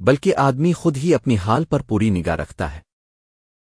بلکہ آدمی خود ہی اپنی حال پر پوری نگاہ رکھتا ہے۔